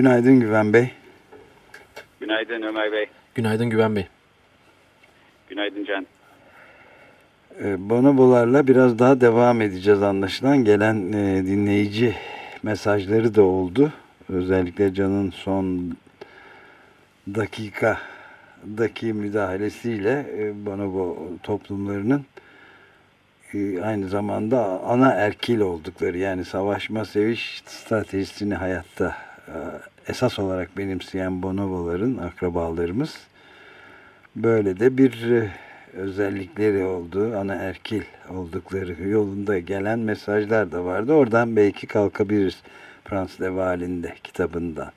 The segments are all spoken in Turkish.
Günaydın Güven Bey. Günaydın Ömer Bey. Günaydın Güven Bey. Günaydın Can. Ee, bonobolarla biraz daha devam edeceğiz anlaşılan. Gelen e, dinleyici mesajları da oldu. Özellikle Can'ın son dakikadaki müdahalesiyle e, bonobo toplumlarının e, aynı zamanda ana erkil oldukları yani savaşma seviş stratejisini hayatta esas olarak benimseyen bonoboların akrabalarımız böyle de bir e, özellikleri olduğu ana erkil oldukları yolunda gelen mesajlar da vardı. Oradan belki kalkabiliriz Frans Leval'in de kitabından.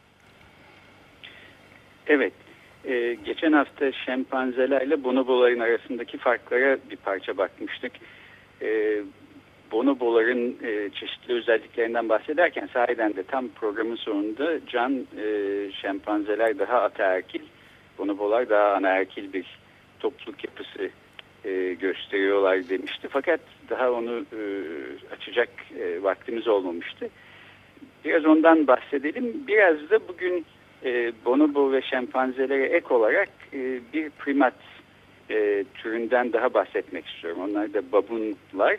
Evet. E, geçen hafta şempanzelerle bonoboların arasındaki farklara bir parça bakmıştık. E, bonoboların e, çeşitli özelliklerinden bahsederken sahiden de tam programın sonunda can e, şempanzeler daha ataerkil, bonobolar daha anaerkil bir topluluk yapısı e, gösteriyorlar demişti. Fakat daha onu e, açacak e, vaktimiz olmamıştı. Biraz ondan bahsedelim. Biraz da bugün e, bonobo ve şempanzelere ek olarak e, bir primat e, türünden daha bahsetmek istiyorum. Onlar da babunlar.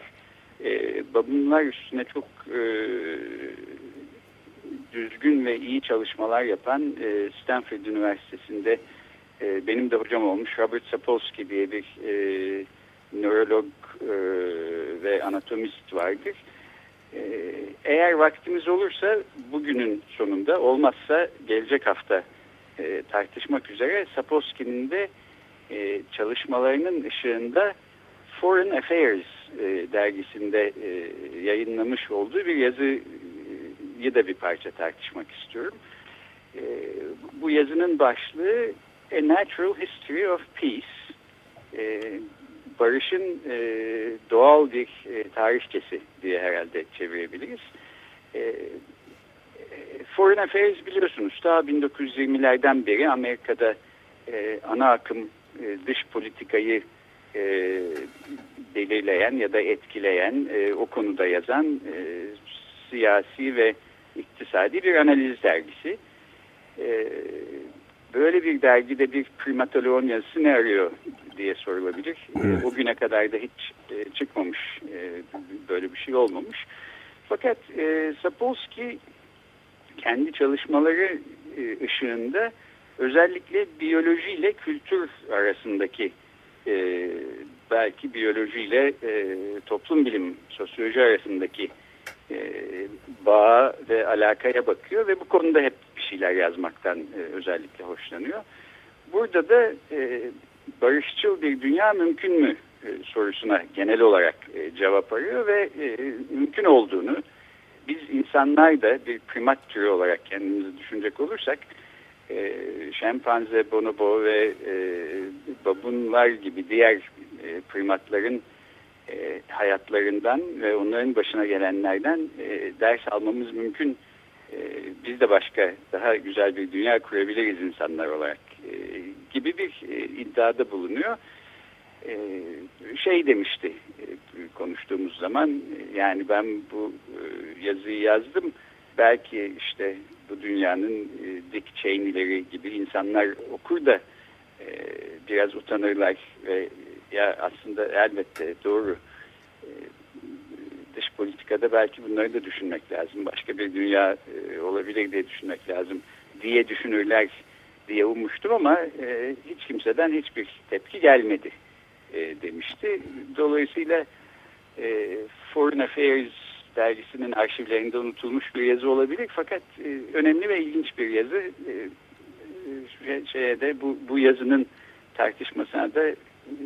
E, babunlar üstüne çok e, düzgün ve iyi çalışmalar yapan e, Stanford Üniversitesi'nde e, benim de hocam olmuş Robert Sapolsky diye bir e, nörolog e, ve anatomist vardır. E, eğer vaktimiz olursa bugünün sonunda olmazsa gelecek hafta e, tartışmak üzere Sapolsky'nin de e, çalışmalarının ışığında Foreign Affairs e, dergisinde e, yayınlamış olduğu bir yazıyı da bir parça tartışmak istiyorum. E, bu yazının başlığı A Natural History of Peace. Barışın doğal bir e, tarihçesi diye herhalde çevirebiliriz. Foreign Affairs biliyorsunuz daha 1920'lerden beri Amerika'da ana akım dış politikayı e, belirleyen ya da etkileyen, e, o konuda yazan e, siyasi ve iktisadi bir analiz dergisi. E, böyle bir dergide bir primatoloğun yazısı ne arıyor diye sorulabilir. Evet. E, o güne kadar da hiç e, çıkmamış, e, böyle bir şey olmamış. Fakat e, Sapolsky kendi çalışmaları e, ışığında özellikle biyoloji ile kültür arasındaki e, belki biyolojiyle e, toplum bilim, sosyoloji arasındaki e, bağa ve alakaya bakıyor ve bu konuda hep bir şeyler yazmaktan e, özellikle hoşlanıyor. Burada da e, barışçıl bir dünya mümkün mü e, sorusuna genel olarak e, cevap arıyor ve e, mümkün olduğunu biz insanlar da bir primat türü olarak kendimizi düşünecek olursak e, şempanze, bonobo ve e, babunlar gibi diğer e, primatların hayatlarından ve onların başına gelenlerden ders almamız mümkün. Biz de başka daha güzel bir dünya kurabiliriz insanlar olarak gibi bir e, iddiada bulunuyor. Şey demişti konuştuğumuz zaman yani ben bu yazıyı yazdım belki işte bu dünyanın e, Dick Cheney'leri gibi insanlar okur da e, biraz utanırlar ve ya aslında elbette doğru e, dış politikada belki bunları da düşünmek lazım. Başka bir dünya e, olabilir diye düşünmek lazım diye düşünürler diye ummuştum ama e, hiç kimseden hiçbir tepki gelmedi e, demişti. Dolayısıyla e, Foreign Affairs dergisinin arşivlerinde unutulmuş bir yazı olabilir fakat e, önemli ve ilginç bir yazı. E, e, şeye de bu, bu yazının tartışmasına da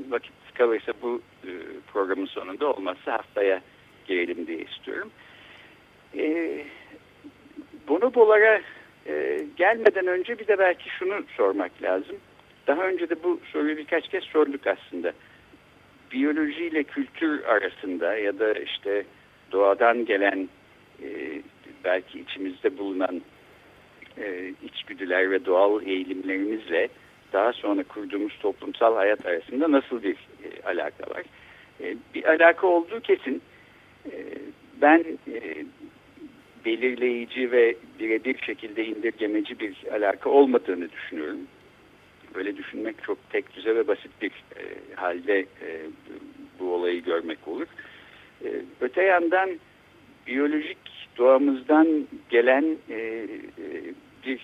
vakit kalırsa bu e, programın sonunda olmazsa haftaya girelim diye istiyorum. E, bonobolara e, gelmeden önce bir de belki şunu sormak lazım. Daha önce de bu soruyu birkaç kez sorduk aslında. Biyolojiyle kültür arasında ya da işte doğadan gelen e, belki içimizde bulunan e, içgüdüler ve doğal eğilimlerimizle daha sonra kurduğumuz toplumsal hayat arasında nasıl bir e, alaka var? E, bir alaka olduğu kesin. E, ben e, belirleyici ve birebir şekilde indirgemeci bir alaka olmadığını düşünüyorum. Böyle düşünmek çok tek düze ve basit bir e, halde e, bu olayı görmek olur. Öte yandan biyolojik doğamızdan gelen e, e, bir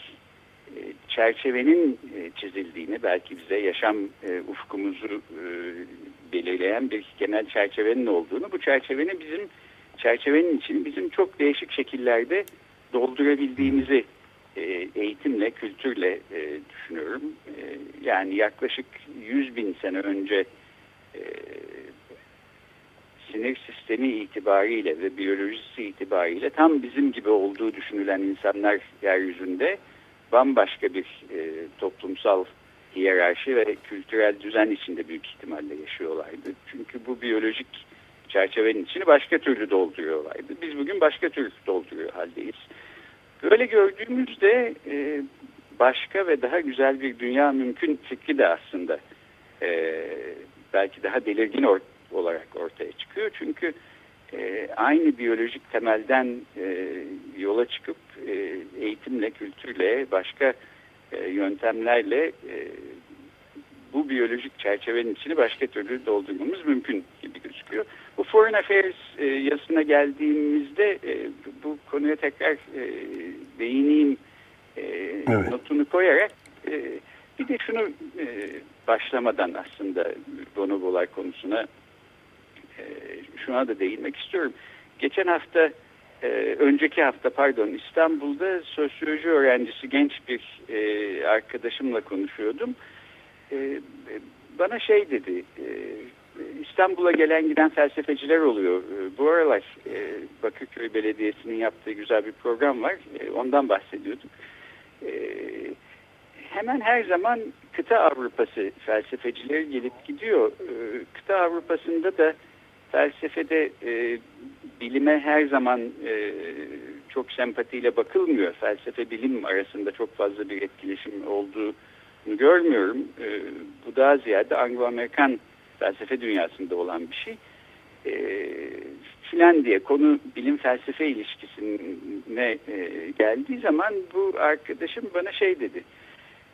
e, çerçevenin e, çizildiğini belki bize yaşam ufkumuzu belirleyen bir genel çerçevenin olduğunu bu çerçevenin bizim çerçevenin için bizim çok değişik şekillerde doldurabildiğimizi eğitimle, kültürle düşünüyorum. Yani yaklaşık 100 bin sene önce sinir sistemi itibariyle ve biyolojisi itibariyle tam bizim gibi olduğu düşünülen insanlar yeryüzünde bambaşka bir e, toplumsal hiyerarşi ve kültürel düzen içinde büyük ihtimalle yaşıyorlardı. Çünkü bu biyolojik çerçevenin içini başka türlü dolduruyorlardı. Biz bugün başka türlü dolduruyor haldeyiz. Böyle gördüğümüzde e, başka ve daha güzel bir dünya mümkün fikri de aslında e, belki daha belirgin olarak ortaya çıkıyor. Çünkü e, aynı biyolojik temelden e, yola çıkıp e, eğitimle, kültürle, başka e, yöntemlerle e, bu biyolojik çerçevenin içini başka türlü doldurmamız mümkün gibi gözüküyor. Bu Foreign Affairs e, yazısına geldiğimizde e, bu konuya tekrar e, değineyim e, evet. notunu koyarak e, bir de şunu e, başlamadan aslında bonobolar konusuna şuna da değinmek istiyorum. Geçen hafta e, önceki hafta pardon İstanbul'da sosyoloji öğrencisi genç bir e, arkadaşımla konuşuyordum. E, bana şey dedi e, İstanbul'a gelen giden felsefeciler oluyor. E, bu aralar e, Bakırköy Belediyesi'nin yaptığı güzel bir program var. E, ondan bahsediyorduk. E, hemen her zaman kıta Avrupası felsefecileri gelip gidiyor. E, kıta Avrupa'sında da felsefede e, bilime her zaman e, çok sempatiyle bakılmıyor. Felsefe bilim arasında çok fazla bir etkileşim olduğunu görmüyorum. E, bu daha ziyade Anglo-Amerikan felsefe dünyasında olan bir şey. E, filan diye konu bilim felsefe ilişkisine e, geldiği zaman bu arkadaşım bana şey dedi.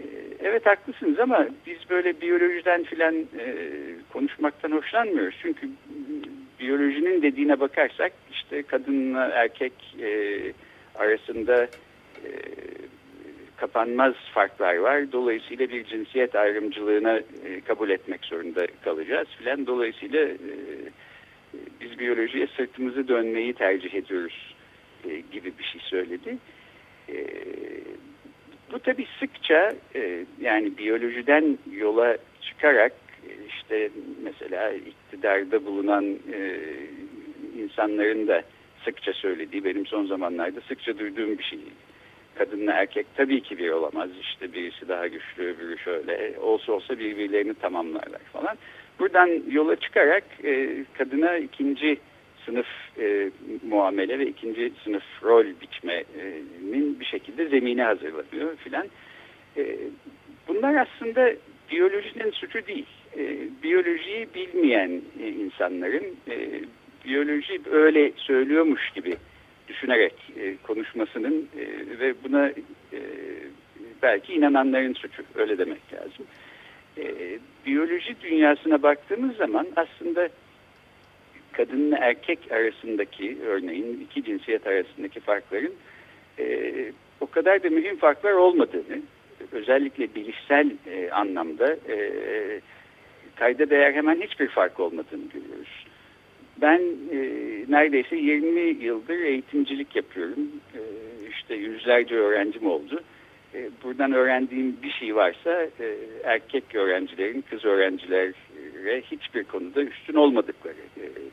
E, evet haklısınız ama biz böyle biyolojiden filan e, konuşmaktan hoşlanmıyoruz. Çünkü biyolojinin dediğine bakarsak işte kadınla erkek e, arasında e, kapanmaz farklar var. Dolayısıyla bir cinsiyet ayrımcılığına e, kabul etmek zorunda kalacağız filan. Dolayısıyla e, biz biyolojiye sırtımızı dönmeyi tercih ediyoruz e, gibi bir şey söyledi. E, bu tabi sıkça e, yani biyolojiden yola çıkarak e, işte mesela iktidarda bulunan e, insanların da sıkça söylediği benim son zamanlarda sıkça duyduğum bir şey kadınla erkek tabii ki bir olamaz. İşte birisi daha güçlü, öbürü şöyle. Olsa olsa birbirlerini tamamlarlar falan. Buradan yola çıkarak e, kadına ikinci sınıf e, muamele ve ikinci sınıf rol biçmenin bir şekilde zemini hazırlanıyor filan. E, bunlar aslında biyolojinin suçu değil. E, biyolojiyi bilmeyen e, insanların e, biyoloji öyle söylüyormuş gibi düşünerek e, konuşmasının e, ve buna e, belki inananların suçu öyle demek lazım. E, biyoloji dünyasına baktığımız zaman aslında kadınla erkek arasındaki örneğin iki cinsiyet arasındaki farkların e, o kadar da mühim farklar olmadığını özellikle bilişsel e, anlamda e, kayda değer hemen hiçbir fark olmadığını görüyoruz. Ben e, neredeyse 20 yıldır eğitimcilik yapıyorum. E, işte yüzlerce öğrencim oldu. E, buradan öğrendiğim bir şey varsa e, erkek öğrencilerin kız öğrencilere hiçbir konuda üstün olmadıkları e,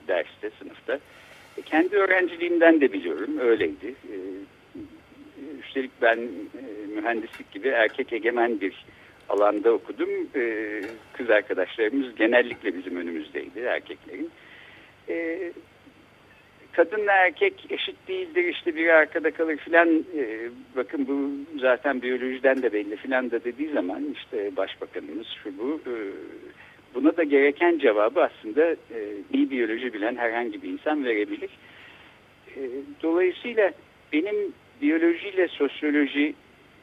derste, sınıfta. E, kendi öğrenciliğimden de biliyorum. Öyleydi. E, üstelik ben e, mühendislik gibi erkek egemen bir alanda okudum. E, kız arkadaşlarımız genellikle bizim önümüzdeydi erkeklerin. E, kadınla erkek eşit değildir işte biri arkada kalır filan e, bakın bu zaten biyolojiden de belli filan da dediği zaman işte başbakanımız şu bu e, buna da gereken cevabı aslında e, iyi biyoloji bilen herhangi bir insan verebilir. E, dolayısıyla benim biyolojiyle sosyoloji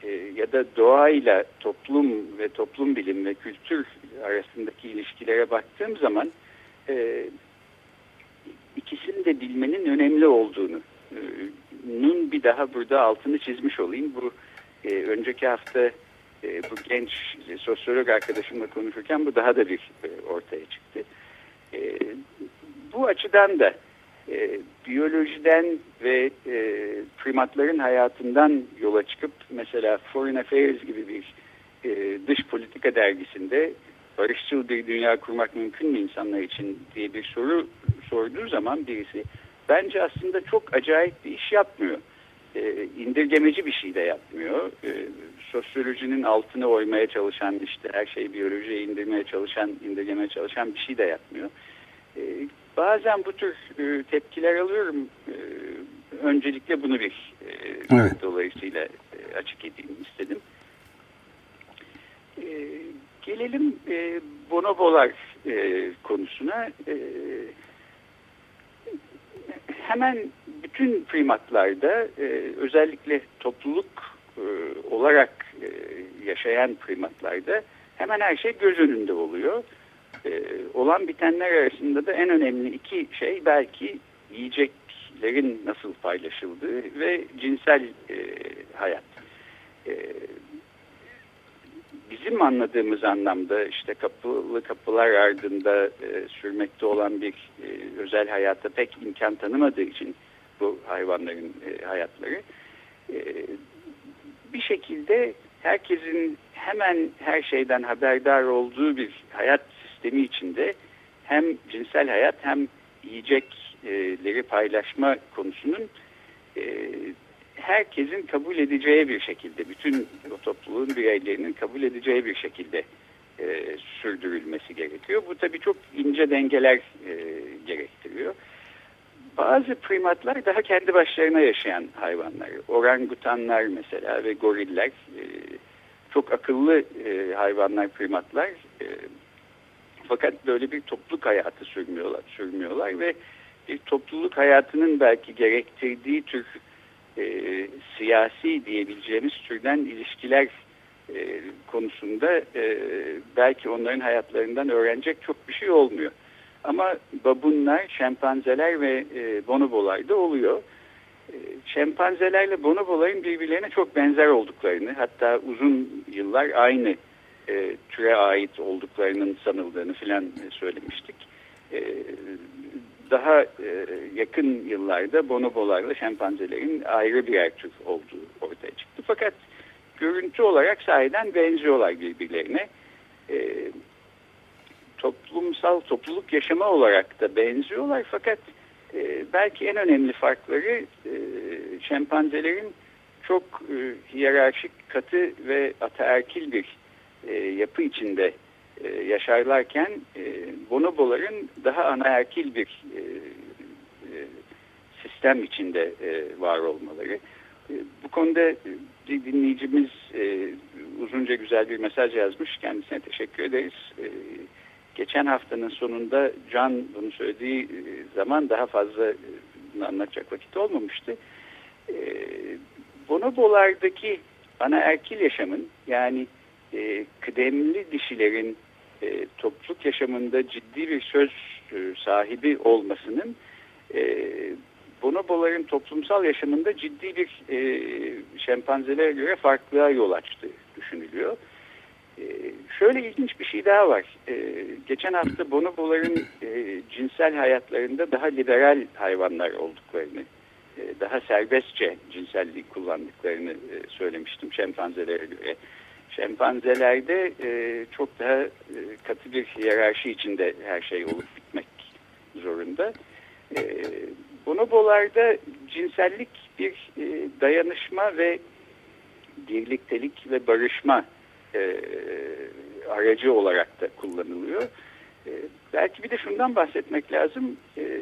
e, ya da doğayla toplum ve toplum bilim ve kültür arasındaki ilişkilere baktığım zaman e, ikisini de bilmenin önemli olduğunu e, nun bir daha burada altını çizmiş olayım. Bu e, önceki hafta e, bu genç sosyolog arkadaşımla konuşurken bu daha da bir e, ortaya çıktı. E, bu açıdan da e, biyolojiden ve e, primatların hayatından yola çıkıp mesela Foreign Affairs gibi bir e, dış politika dergisinde barışçıl bir dünya kurmak mümkün mü insanlar için diye bir soru sorduğu zaman birisi bence aslında çok acayip bir iş yapmıyor. E, indirgemeci bir şey de yapmıyor. E, sosyolojinin altına oymaya çalışan işte her şeyi biyolojiye indirmeye çalışan, indirgemeye çalışan bir şey de yapmıyor. E, bazen bu tür e, tepkiler alıyorum. E, öncelikle bunu bir e, evet. dolayısıyla e, açık edeyim istedim. E, gelelim e, bonobolar e, konusuna. E, hemen bütün primatlarda e, özellikle topluluk e, olarak e, yaşayan primatlarda hemen her şey göz önünde oluyor. E, olan bitenler arasında da en önemli iki şey belki yiyeceklerin nasıl paylaşıldığı ve cinsel e, hayat. E, bizim anladığımız anlamda işte kapılı kapılar ardında e, sürmekte olan bir e, özel hayata pek imkan tanımadığı için bu hayvanların e, hayatları e, bir şekilde herkesin hemen her şeyden haberdar olduğu bir hayat sistemi içinde hem cinsel hayat hem yiyecekleri paylaşma konusunun e, herkesin kabul edeceği bir şekilde, bütün o topluluğun bireylerinin kabul edeceği bir şekilde sürdürülmesi gerekiyor. Bu tabii çok ince dengeler gerektiriyor. Bazı primatlar daha kendi başlarına yaşayan hayvanlar. Orangutanlar mesela ve goriller e, çok akıllı e, hayvanlar, primatlar. E, fakat böyle bir topluluk hayatı sürmüyorlar, sürmüyorlar ve bir topluluk hayatının belki gerektirdiği tür e, siyasi diyebileceğimiz türden ilişkiler e, konusunda e, belki onların hayatlarından öğrenecek çok bir şey olmuyor. Ama babunlar, şempanzeler ve e, bonobolar da oluyor. E, şempanzelerle bonoboların birbirlerine çok benzer olduklarını hatta uzun yıllar aynı e, türe ait olduklarının sanıldığını filan söylemiştik. E, daha e, yakın yıllarda bonobolarla şempanzelerin ayrı birer tür olduğu ortaya çıktı. Fakat görüntü olarak sahiden benziyorlar birbirlerine. E, toplumsal topluluk yaşama olarak da benziyorlar fakat e, belki en önemli farkları e, şempanzelerin çok e, hiyerarşik, katı ve ataerkil bir e, yapı içinde e, yaşarlarken e, bonoboların daha anaerkil bir e, e, sistem içinde e, var olmaları. E, bu konuda bir dinleyicimiz e, uzunca güzel bir mesaj yazmış. Kendisine teşekkür ederiz. E, geçen haftanın sonunda Can bunu söylediği e, zaman daha fazla e, anlatacak vakit olmamıştı. E, bonobolardaki anaerkil yaşamın yani kıdemli dişilerin topluluk yaşamında ciddi bir söz sahibi olmasının bonoboların toplumsal yaşamında ciddi bir şempanzelere göre farklılığa yol açtığı düşünülüyor. E, şöyle ilginç bir şey daha var. E, geçen hafta bonoboların e, cinsel hayatlarında daha liberal hayvanlar olduklarını, e, daha serbestçe cinselliği kullandıklarını e, söylemiştim şempanzelere göre. Şempanzelerde çok daha katı bir hiyerarşi içinde her şey olup bitmek zorunda. E, bonobolarda cinsellik bir dayanışma ve birliktelik ve barışma e, aracı olarak da kullanılıyor. E, belki bir de şundan bahsetmek lazım. E,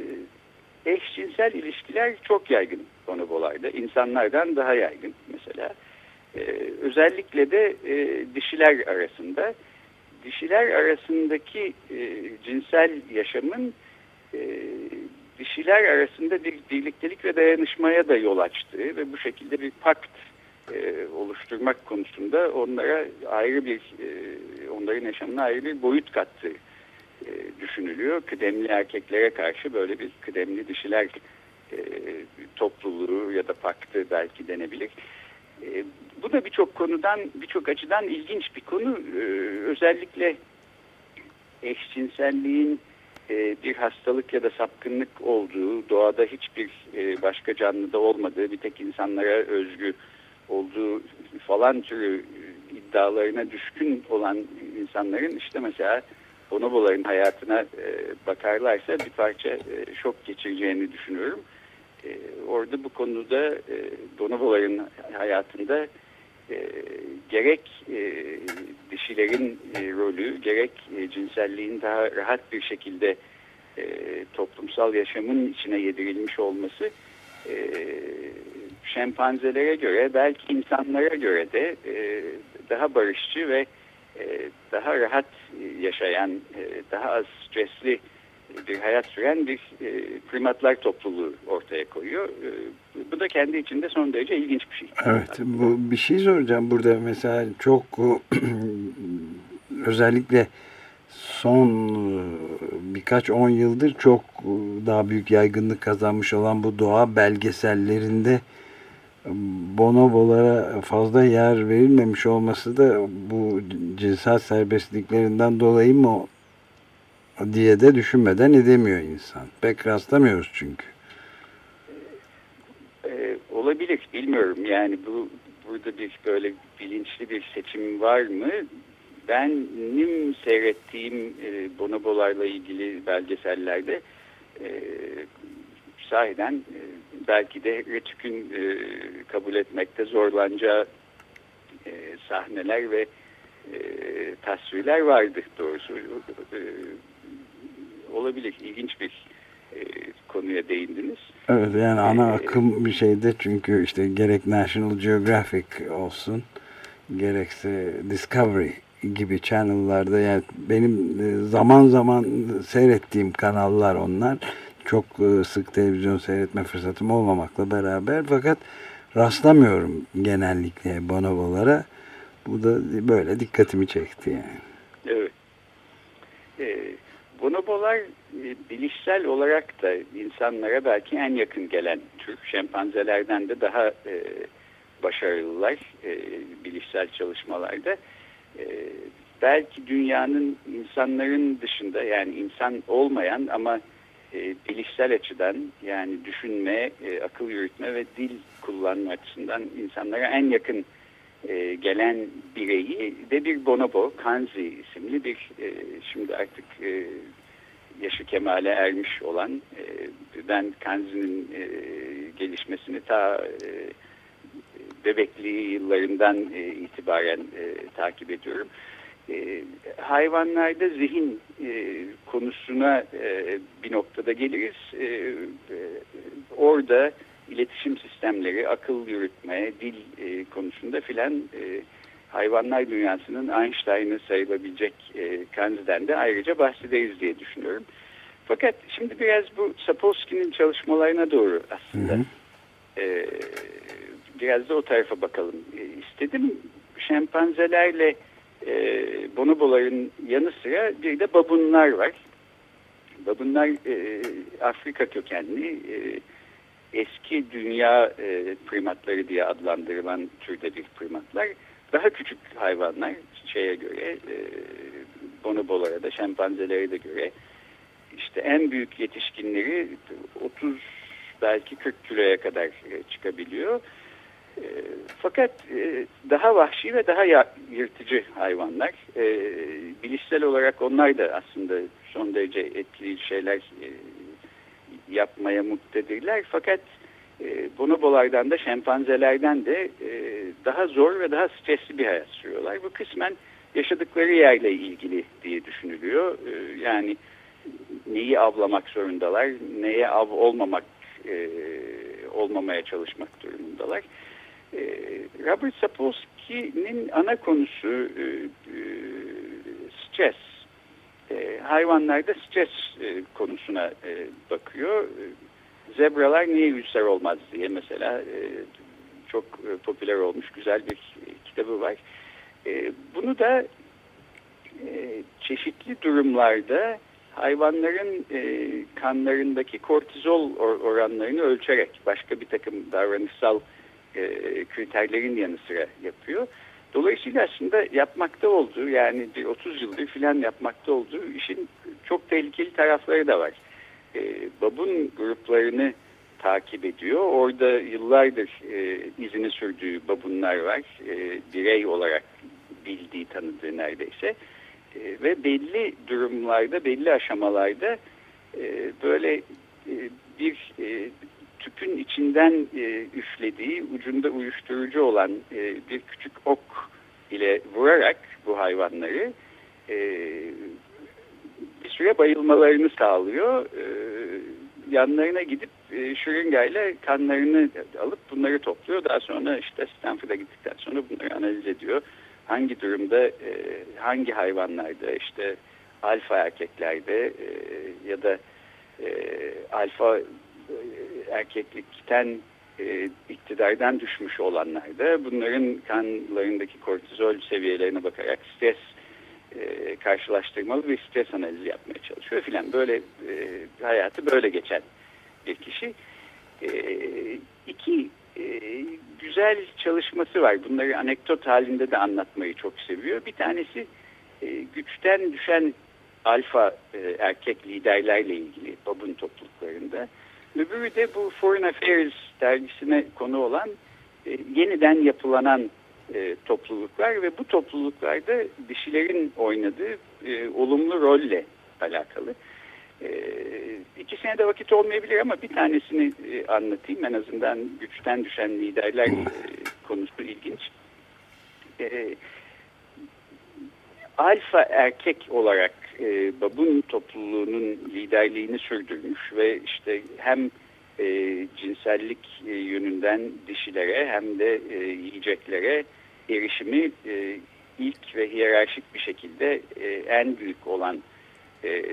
eşcinsel ilişkiler çok yaygın bonobolarda. İnsanlardan daha yaygın mesela. E, özellikle de e, dişiler arasında. Dişiler arasındaki e, cinsel yaşamın e, dişiler arasında bir birliktelik ve dayanışmaya da yol açtığı ve bu şekilde bir pakt e, oluşturmak konusunda onlara ayrı bir e, onların yaşamına ayrı bir boyut kattığı e, düşünülüyor. Kıdemli erkeklere karşı böyle bir kıdemli dişiler e, topluluğu ya da paktı belki denebilir. E, bu da birçok konudan, birçok açıdan ilginç bir konu. E, özellikle eşcinselliğin e, bir hastalık ya da sapkınlık olduğu, doğada hiçbir e, başka canlıda olmadığı, bir tek insanlara özgü olduğu falan türü iddialarına düşkün olan insanların işte mesela bonoboların hayatına e, bakarlarsa bir parça e, şok geçireceğini düşünüyorum. E, orada bu konuda e, bonoboların hayatında e, gerek dişilerin rolü gerek cinselliğin daha rahat bir şekilde toplumsal yaşamın içine yedirilmiş olması şempanzelere göre belki insanlara göre de e, daha barışçı ve e, daha rahat yaşayan, e, daha az stresli bir hayat süren bir e, primatlar topluluğu ortaya koyuyor. Bu da kendi içinde son derece ilginç bir şey. Evet, bu bir şey soracağım burada mesela çok özellikle son birkaç on yıldır çok daha büyük yaygınlık kazanmış olan bu doğa belgesellerinde bonobolara fazla yer verilmemiş olması da bu cinsel serbestliklerinden dolayı mı diye de düşünmeden edemiyor insan. Pek rastlamıyoruz çünkü. Ee, olabilir bilmiyorum yani bu burada bir böyle bilinçli bir seçim var mı? Benim seyrettiğim e, bonobolarla ilgili belgesellerde e, sahiden e, belki de Retük'ün e, kabul etmekte zorlanacağı e, sahneler ve e, tasvirler vardı doğrusu. E, olabilir. ilginç bir e, konuya değindiniz. Evet yani ana akım bir şeyde çünkü işte gerek National Geographic olsun gerekse Discovery gibi channel'larda yani benim zaman zaman seyrettiğim kanallar onlar çok e, sık televizyon seyretme fırsatım olmamakla beraber fakat rastlamıyorum genellikle bonobolara. Bu da böyle dikkatimi çekti yani. Evet. Ee, bonobolar e, bilişsel olarak da insanlara belki en yakın gelen tür. Şempanzelerden de daha e, başarılılar e, bilişsel çalışmalarda. E, belki dünyanın insanların dışında yani insan olmayan ama e, bilişsel açıdan yani düşünme, e, akıl yürütme ve dil kullanma açısından insanlara en yakın e, gelen bireyi de bir bonobo, Kanzi isimli bir e, şimdi artık yaşı kemale ermiş olan ben Kanzi'nin gelişmesini ta e, bebekliği yıllarından itibaren takip ediyorum. Hayvanlarda zihin e, konusuna e, bir noktada geliriz. E, e, orada iletişim sistemleri, akıl yürütme, dil e, konusunda filan e, hayvanlar dünyasının Einstein'ı sayılabilecek e, Kanzi'den de ayrıca bahsederiz diye düşünüyorum. Fakat şimdi biraz bu Sapolsky'nin çalışmalarına doğru aslında hı hı. E, biraz da o tarafa bakalım e, istedim. Şempanzelerle e, bonoboların yanı sıra bir de babunlar var. Babunlar e, Afrika kökenli e, eski dünya e, primatları diye adlandırılan türde bir primatlar. Daha küçük hayvanlar şeye göre e, bonobolara da şempanzelere de göre işte en büyük yetişkinleri 30 belki 40 kiloya kadar e, çıkabiliyor. E, fakat e, daha vahşi ve daha yırtıcı hayvanlar. E, bilişsel olarak onlar da aslında son derece etkili şeyler yapmaya muktedirler. Fakat e, bonobolardan da şempanzelerden de e, daha zor ve daha stresli bir hayat sürüyorlar. Bu kısmen yaşadıkları yerle ilgili diye düşünülüyor. E, yani neyi avlamak zorundalar, neye av olmamak e, olmamaya çalışmak durumundalar. E, Robert Sapolsky'nin ana konusu e, e, stres. Hayvanlarda stres konusuna bakıyor. Zebralar niye ülser olmaz diye mesela çok popüler olmuş güzel bir kitabı var. Bunu da çeşitli durumlarda hayvanların kanlarındaki kortizol or oranlarını ölçerek başka bir takım davranışsal e, kriterlerin yanı sıra yapıyor. Dolayısıyla aslında yapmakta olduğu yani bir 30 yıldır filan yapmakta olduğu işin çok tehlikeli tarafları da var. E, babun gruplarını takip ediyor. Orada yıllardır e, izini sürdüğü babunlar var. E, birey olarak bildiği, tanıdığı neredeyse. E, ve belli durumlarda, belli aşamalarda e, böyle e, bir e, tüpün içinden e, üflediği, ucunda uyuşturucu olan e, bir küçük ok ile vurarak bu hayvanları e, bir süre bayılmalarını sağlıyor. E, yanlarına gidip e, şırıngayla kanlarını alıp bunları topluyor. Daha sonra işte Stanford'a gittikten sonra bunları analiz ediyor. Hangi durumda, e, hangi hayvanlarda işte alfa erkeklerde e, ya da e, alfa erkeklikten e, iktidardan düşmüş olanlarda bunların kanlarındaki kortizol seviyelerine bakarak stres e, karşılaştırmalı bir stres analizi yapmaya çalışıyor filan. Böyle e, hayatı böyle geçen bir kişi. E, iki e, güzel çalışması var. Bunları anekdot halinde de anlatmayı çok seviyor. Bir tanesi e, güçten düşen alfa e, erkek liderlerle ilgili babun topluluklarında. Öbürü de bu Foreign Affairs dergisine konu olan e, yeniden yapılanan e, topluluklar ve bu topluluklarda dişilerin oynadığı e, olumlu rolle alakalı. E, ikisine de vakit olmayabilir ama bir tanesini e, anlatayım. En azından güçten düşen liderler e, konusu ilginç. E, alfa erkek olarak e, babun topluluğunun liderliğini sürdürmüş ve işte hem e, cinsellik e, yönünden dişilere hem de e, yiyeceklere erişimi e, ilk ve hiyerarşik bir şekilde e, en büyük olan e,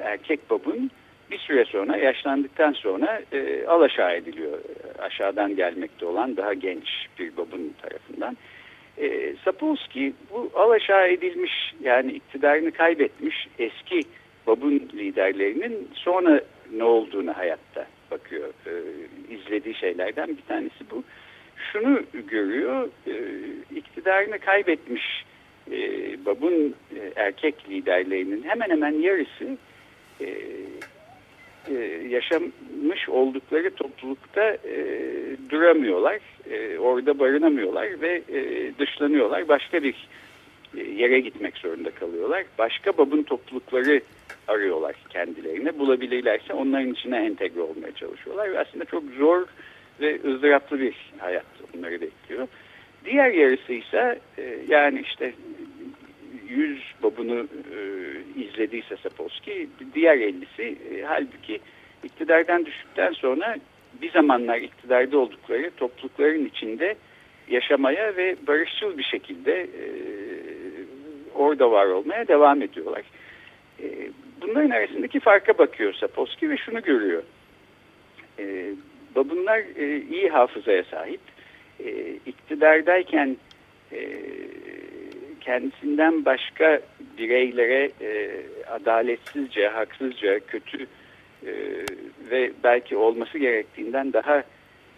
erkek babun bir süre sonra yaşlandıktan sonra e, alaşağı ediliyor. Aşağıdan gelmekte olan daha genç bir babun tarafından. E, Sapolsky bu alaşağı edilmiş yani iktidarını kaybetmiş eski babun liderlerinin sonra ne olduğunu hayatta bakıyor. E, izlediği şeylerden bir tanesi bu. Şunu görüyor, e, iktidarını kaybetmiş e, babun e, erkek liderlerinin hemen hemen yarısı e, e, yaşamış oldukları toplulukta e, duramıyorlar, e, orada barınamıyorlar ve e, dışlanıyorlar. Başka bir e, yere gitmek zorunda kalıyorlar. Başka babın toplulukları arıyorlar kendilerine. Bulabilirlerse onların içine entegre olmaya çalışıyorlar. Ve aslında çok zor ve ızdıraplı bir hayat onları bekliyor. Diğer yarısı ise e, yani işte yüz babunu e, izlediyse Sapolsky, diğer ellisi e, halbuki iktidardan düştükten sonra bir zamanlar iktidarda oldukları toplulukların içinde yaşamaya ve barışçıl bir şekilde e, orada var olmaya devam ediyorlar. E, bunların arasındaki farka bakıyor Sapolsky ve şunu görüyor. E, babunlar e, iyi hafızaya sahip. E, iktidardayken e, kendisinden başka bireylere e, adaletsizce, haksızca, kötü e, ve belki olması gerektiğinden daha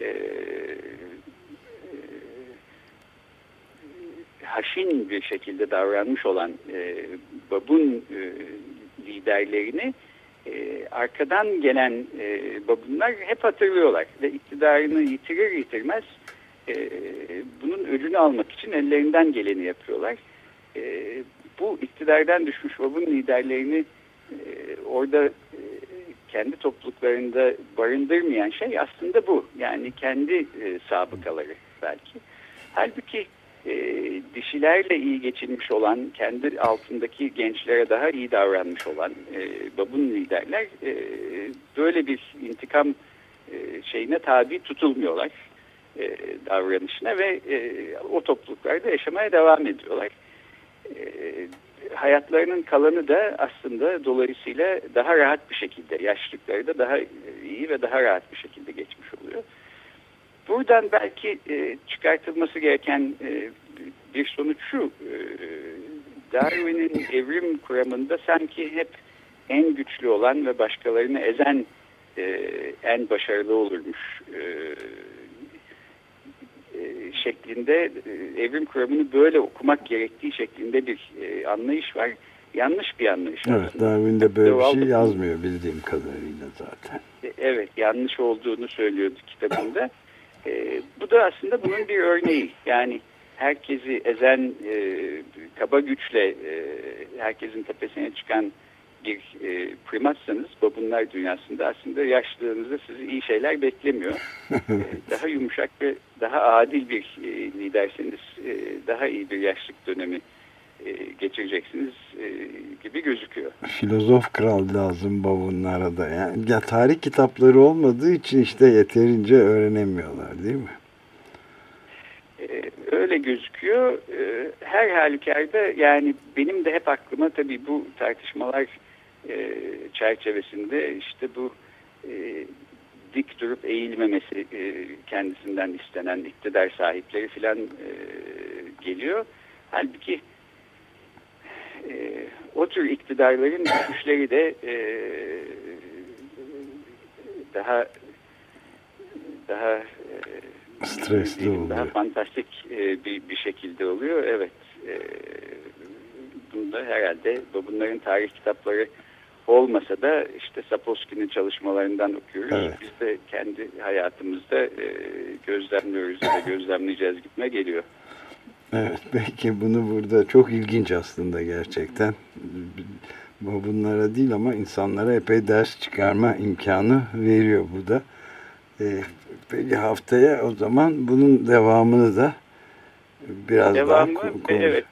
e, haşin bir şekilde davranmış olan e, babun e, liderlerini e, arkadan gelen e, babunlar hep hatırlıyorlar ve iktidarını yitirir yitirmez e, bunun ödünü almak için ellerinden geleni yapıyorlar. E, bu iktidardan düşmüş babun liderlerini e, orada e, kendi topluluklarında barındırmayan şey aslında bu. Yani kendi e, sabıkaları belki. Halbuki e, dişilerle iyi geçinmiş olan, kendi altındaki gençlere daha iyi davranmış olan e, babun liderler e, böyle bir intikam e, şeyine tabi tutulmuyorlar e, davranışına ve e, o topluluklarda yaşamaya devam ediyorlar. E, hayatlarının kalanı da aslında dolayısıyla daha rahat bir şekilde, yaşlılıkları da daha iyi ve daha rahat bir şekilde geçmiş oluyor. Buradan belki e, çıkartılması gereken e, bir sonuç şu, Darwin'in evrim kuramında sanki hep en güçlü olan ve başkalarını ezen en başarılı olurmuş şeklinde e, evrim kuramını böyle okumak gerektiği şeklinde bir e, anlayış var. Yanlış bir anlayış evet, aslında. Darwin de böyle bir şey yazmıyor bildiğim kadarıyla zaten. Evet yanlış olduğunu söylüyordu kitabında. E, bu da aslında bunun bir örneği. Yani herkesi ezen e, kaba güçle e, herkesin tepesine çıkan bir e, primatsanız babunlar dünyasında aslında yaşlılığınızda sizi iyi şeyler beklemiyor. e, daha yumuşak ve daha adil bir e, liderseniz e, daha iyi bir yaşlık dönemi e, geçireceksiniz e, gibi gözüküyor. Filozof kral lazım babunlara da. Yani ya tarih kitapları olmadığı için işte yeterince öğrenemiyorlar değil mi? Öyle gözüküyor. Her halükarda yani benim de hep aklıma tabii bu tartışmalar e, çerçevesinde işte bu e, dik durup eğilmemesi e, kendisinden istenen iktidar sahipleri filan e, geliyor. Halbuki e, o tür iktidarların güçleri de e, daha daha e, stresli oluyor. Daha fantastik e, bir, bir şekilde oluyor. Evet. E, bunda herhalde bunların tarih kitapları olmasa da işte Sapolsky'nin çalışmalarından okuyoruz. Evet. Biz de kendi hayatımızda e, gözlemliyoruz ve gözlemleyeceğiz gitme geliyor. Evet belki bunu burada çok ilginç aslında gerçekten. Bunlara değil ama insanlara epey ders çıkarma imkanı veriyor bu da. Ee, peki haftaya o zaman bunun devamını da biraz Devamı, daha konuş. Evet,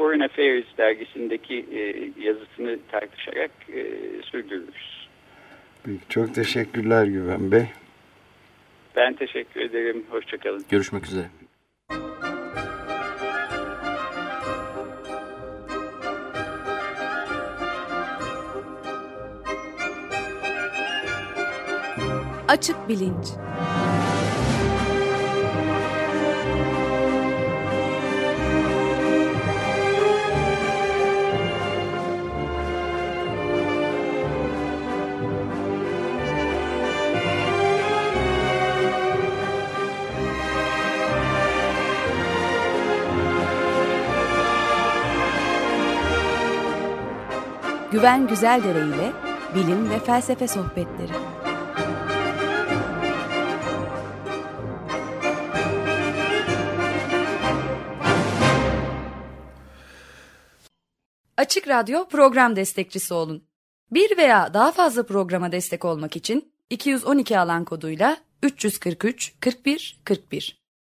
Foreign Affairs dergisindeki e, yazısını tartışarak e, sürdürürüz. Çok teşekkürler Güven Bey. Ben teşekkür ederim. Hoşçakalın. Görüşmek üzere. Açık Bilinç Güven Güzeldere ile bilim ve felsefe sohbetleri. Açık Radyo program destekçisi olun. Bir veya daha fazla programa destek olmak için 212 alan koduyla 343 41 41